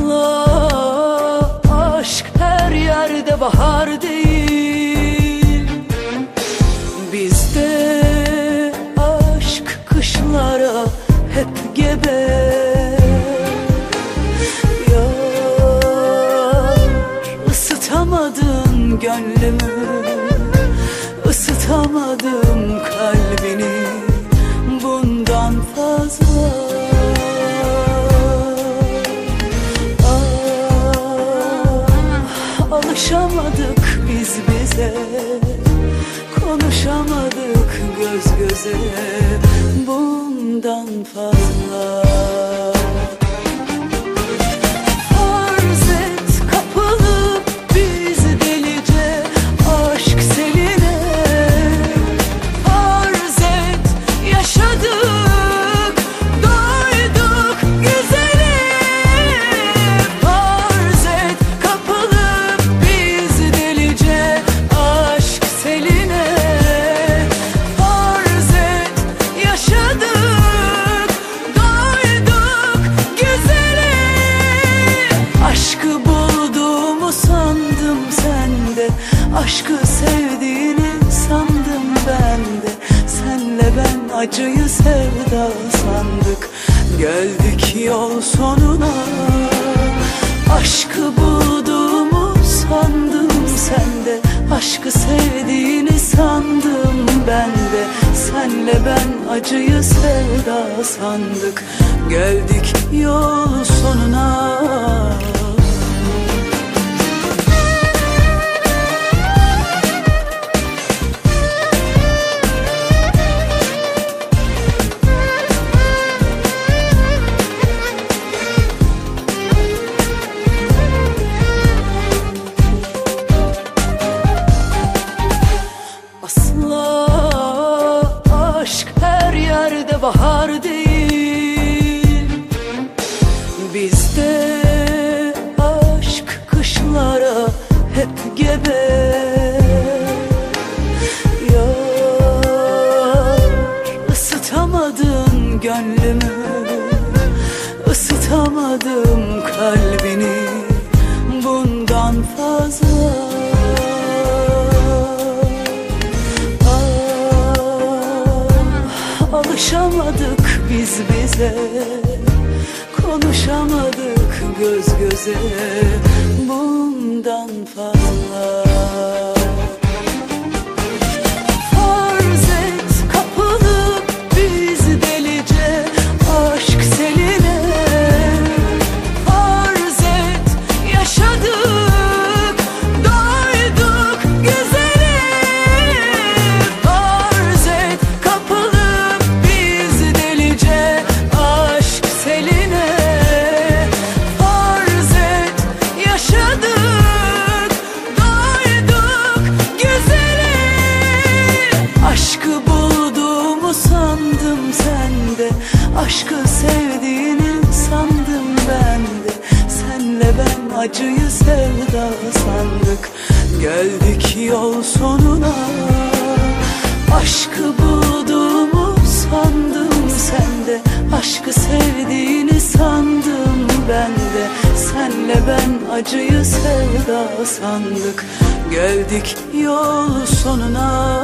anla Aşk her yerde bahar değil. Bizde aşk kışlara hep gebe. Yar ısıtamadın gönlümü Isıtamadım kalbini. Bundan fazla bize Konuşamadık göz göze. Bundan fazla Aşkı sevdiğini sandım ben de. Senle ben acıyı sevda sandık. Geldik yol sonuna. Aşkı bulduğumu sandım sende Aşkı sevdiğini sandım ben de. Senle ben acıyı sevda sandık. Geldik yol sonuna her yerde bahar değil. Bizde aşk kışlara hep gebe. Yar ısıtamadın gönlümü ısıtamadım kalbini bize Konuşamadık göz göze bundan fazla Aşkı sevdiğini sandım ben de. Senle ben acıyı sevda sandık. Geldik yol sonuna. Aşkı bulduğumu sandım sende Aşkı sevdiğini sandım ben de. Senle ben acıyı sevda sandık. Geldik yol sonuna